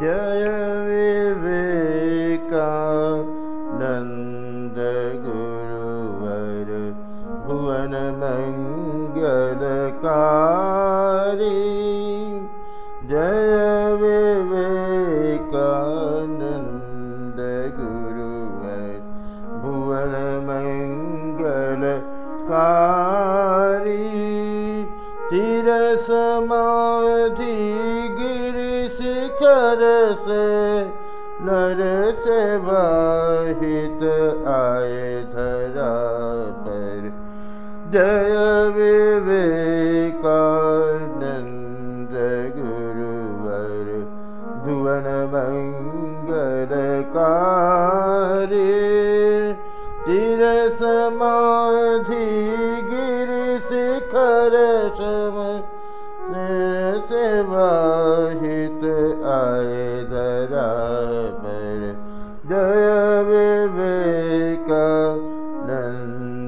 जय विवेका नन्द गुरुवर भुवन मङ्गलकारी। जय विवेका नन्द गुरुवर भुवन मङ्गलकारी। चिरसमाधि गिरिशिखर से नर से वाहित आए धरा पर जय विवेकानन्द गुरुवर भुवन मङ्गलकारी चिरसमाधि गिरिशिखर सम से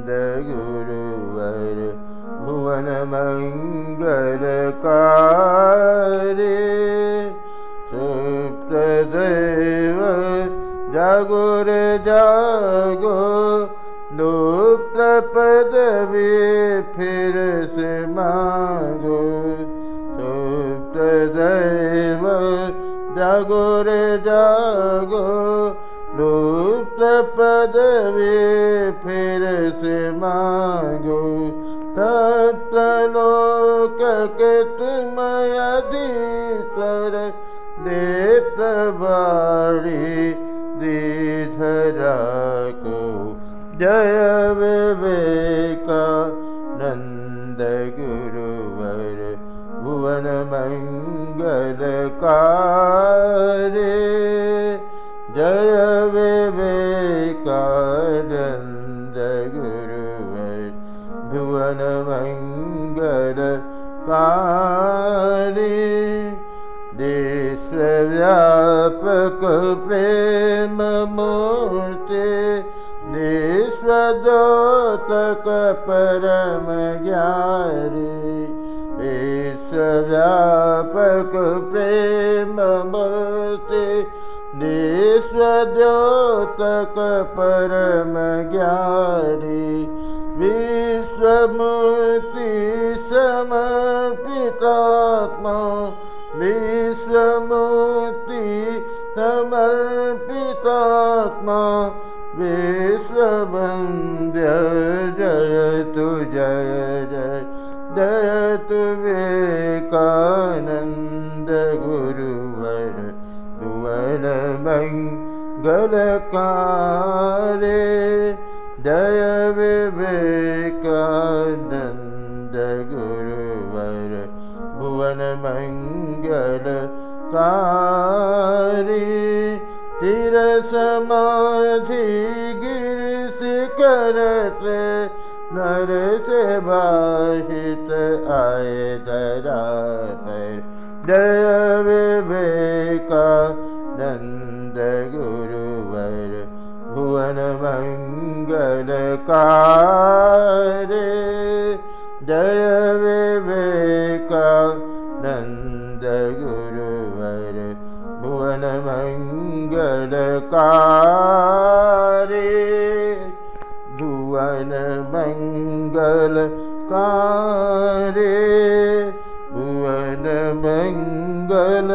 गुरुवर भुवन मङ्गलकारी सुप्तदेव जागुर जागो पदवी फिर से मांगो सुप्त दैव जागुर जागो लुप्त पदवी फिर से मांगो। जय विवेका नन्द गुरुवर भुवन मङ्गलकारे जय विवेकानन्द मङ्गलकारे विश्वव्यापक प्रेम मूर्ति विश्वदोतक परम ज्ञानी विश्वव्यापक प्रेम विश्वमूर्ति समर्पितात्मा विश्वमूर्ति समर्पितात्मा विश्ववन्द्य जयतु जय जय जयतु विवेकानन्द गुरुवर भुवन मङ्गलकारे जय विवेकानन्द गुरुवर भुवन मङ्गलकारी चिरसमाधि गिरिशिखर से नर से बाहित आए धरा विवेका नन्द गुरुवर भुवन जय विवेका नन्द गुरुवर भुवन मङ्गलकारे भुवन मङ्गलकारे भुवन मङ्गलकारे